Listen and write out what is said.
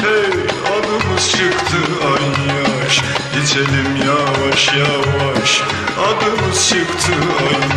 hey adımız çıktı ay yaş Gidelim yavaş yavaş adımız çıktı ay